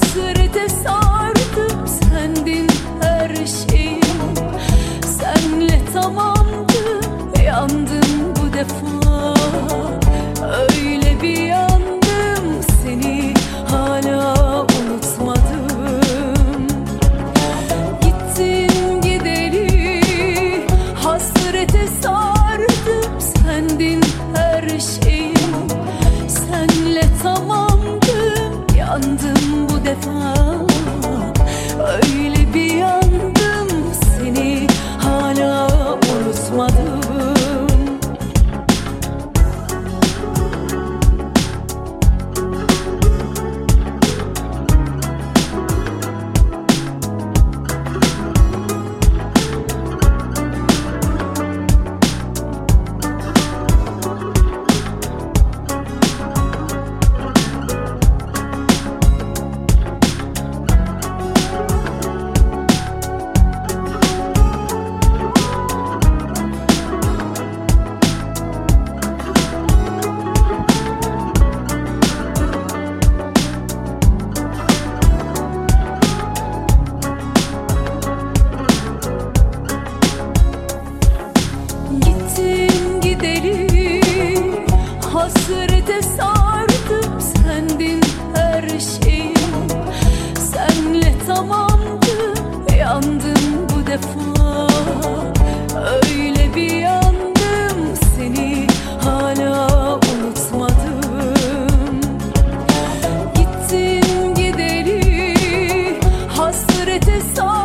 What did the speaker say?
Good. So.